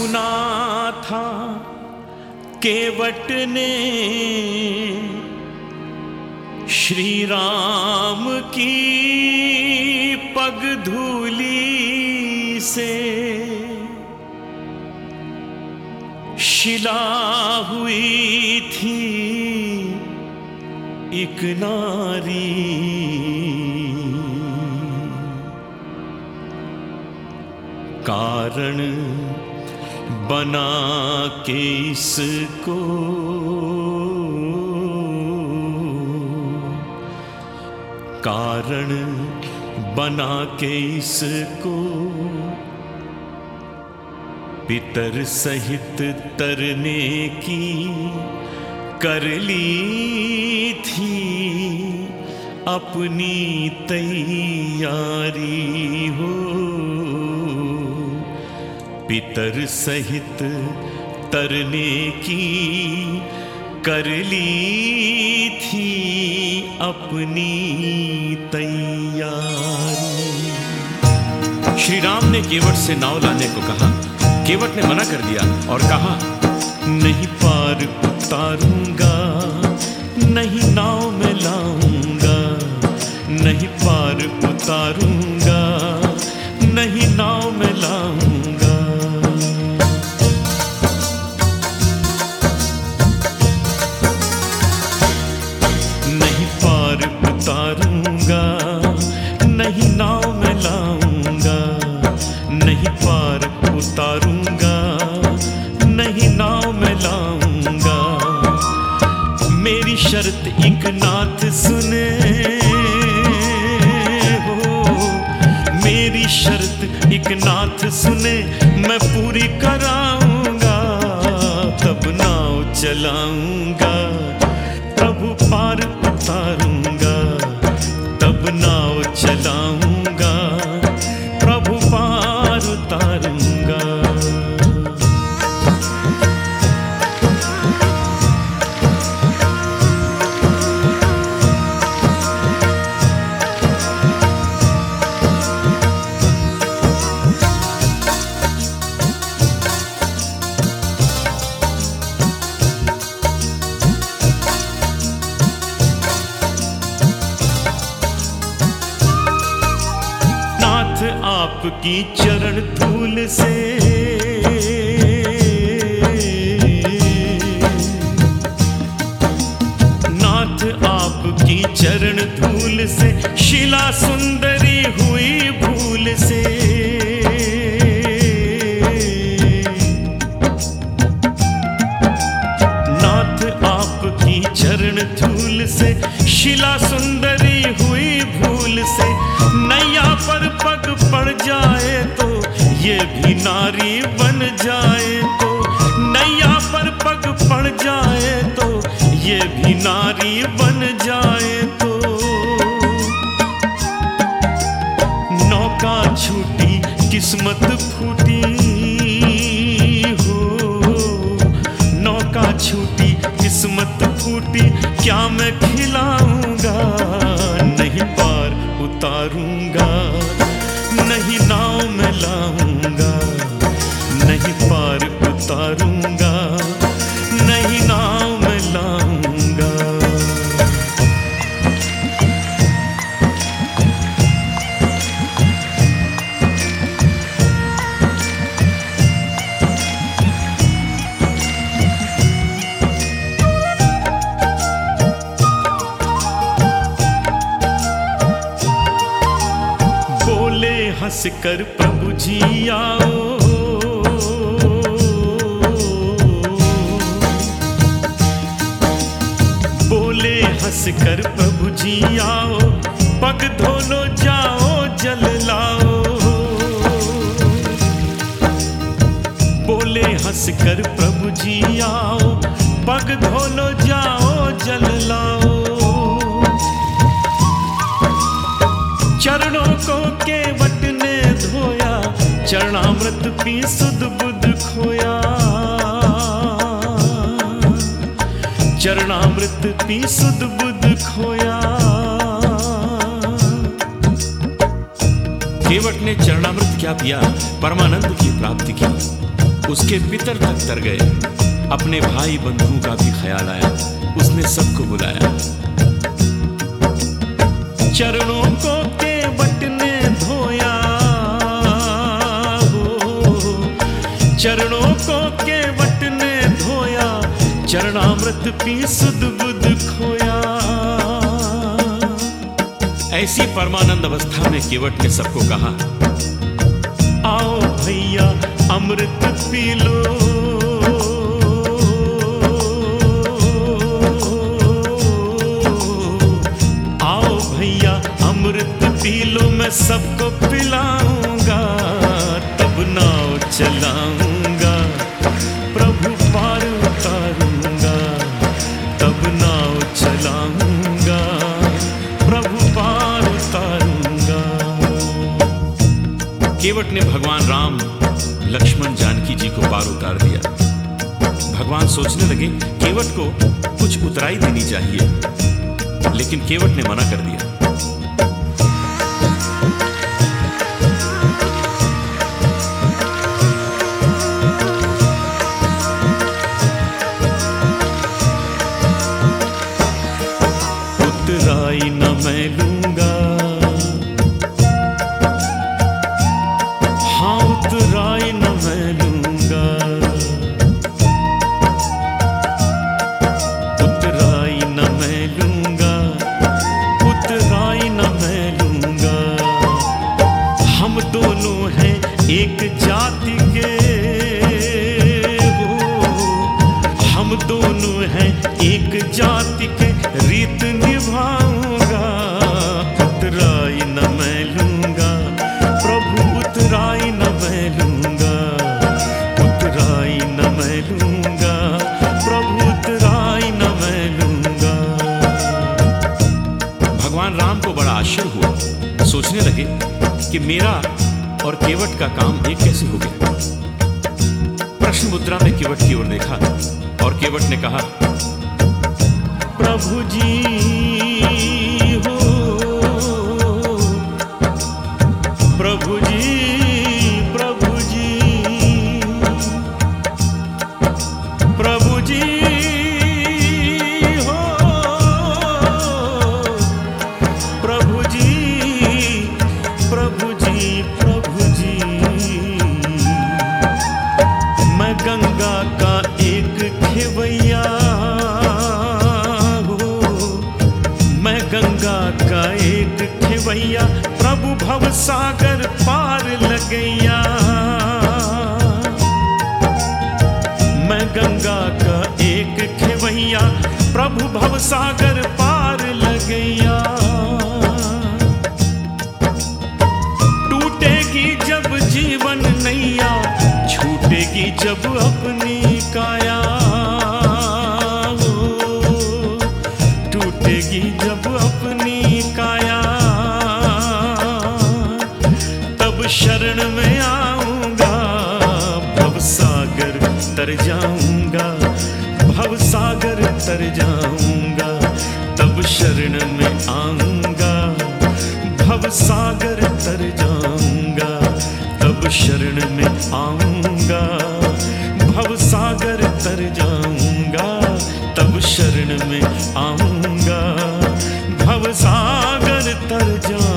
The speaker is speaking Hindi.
सुना था केवट ने श्री राम की पग धूली से शिला हुई थी एक नारी। कारण बना के इसको। कारण बना के इसको। पितर सहित तरने की कर ली थी अपनी तैयारी हो। पितर सहित तरने की कर ली थी अपनी तैयारी। श्री राम ने केवट से नाव लाने को कहा। केवट ने मना कर दिया और कहा, नहीं पार उतारूँगा, नहीं नाव में लाऊँगा, नहीं पार उतारूँगा, नहीं नाव में लाऊँगा। नहीं नाव में लाऊँगा। मेरी शर्त एक नाथ सुने। हो, मेरी शर्त एक नाथ सुने। मैं पूरी कराऊँगा, तब नाव चलाऊँगा। प्रभु पार उतारूँगा आपकी चरण धूल से। नाथ आपकी चरण धूल से, शिला सुंदरी हुई भूल से। नाथ आपकी चरण धूल से, शिला सुंदरी हुई भूल से। पर पग पड़ जाए तो ये भी नारी बन जाए तो। नैया पर पग पड़ जाए तो ये भी नारी बन जाए तो। नौका छूटी, किस्मत फूटी हो। नौका छूटी, किस्मत फूटी, क्या मैं खिलाऊँगा? नहीं पार उतारूँगा। नहीं नाव में लाऊँगा नहीं पार उतारूँगा। हंस कर प्रभु जी आओ। बोले हंस कर प्रभु जी आओ, पग धोलो, जाओ, जल लाओ। बोले हंस कर प्रभु जी आओ, पग धोलो चरणों को केवट ने धोया, चरणामृत पी सुध बुद्ध खोया। चरणामृत पी सुध बुद्ध खोया। केवट ने चरणामृत क्या पिया? परमानंद की प्राप्ति की उसके पितर तक तर गए। अपने भाई बंधुओं का भी ख्याल आया। उसने सबको बुलाया। चरणों को केवट ने धोया हो। चरणों को केवट ने धोया, चरणामृत पी सुध बुध खोया। ऐसी परमानंद अवस्था में केवट ने सबको कहा, आओ भैया, अमृत पी लो। भैया अमृत पी लो, मैं सबको पिलाऊँगा। तब नाव चलाऊँगा। प्रभु पार उतारूँगा। तब नाव चलाऊँगा। प्रभु पार उतारूँगा। केवट ने भगवान राम, लक्ष्मण जानकी जी को पार उतार दिया। भगवान सोचने लगे, केवट को कुछ उतराई देनी चाहिए। लेकिन केवट ने मना कर दिया। मैं लूँगा। हाँ उतराई न मैं लूँगा। उतराई न मैं लूँगा। उतराई न मैं लूँगा। हम दोनों हैं एक जाति के। हम दोनों हैं एक जाति के। लगे कि मेरा और केवट का काम एक कैसे हो गया? प्रश्न मुद्रा में केवट की ओर देखा और केवट ने कहा, प्रभु जी खेवैया प्रभु भव सागर पार लगैया। मैं गंगा का एक खेवैया, प्रभु भव सागर पार लगैया। टूटेगी जब जीवन नैया, छूटेगी जब अपनी। तब सागर तर जाऊँगा, तब शरण में आऊँगा। भव सागर तर जाऊँगा, तब शरण में आऊँगा। भव सागर तर जाऊँगा, तब शरण में आऊँगा। भव सागर तर जाऊँगा।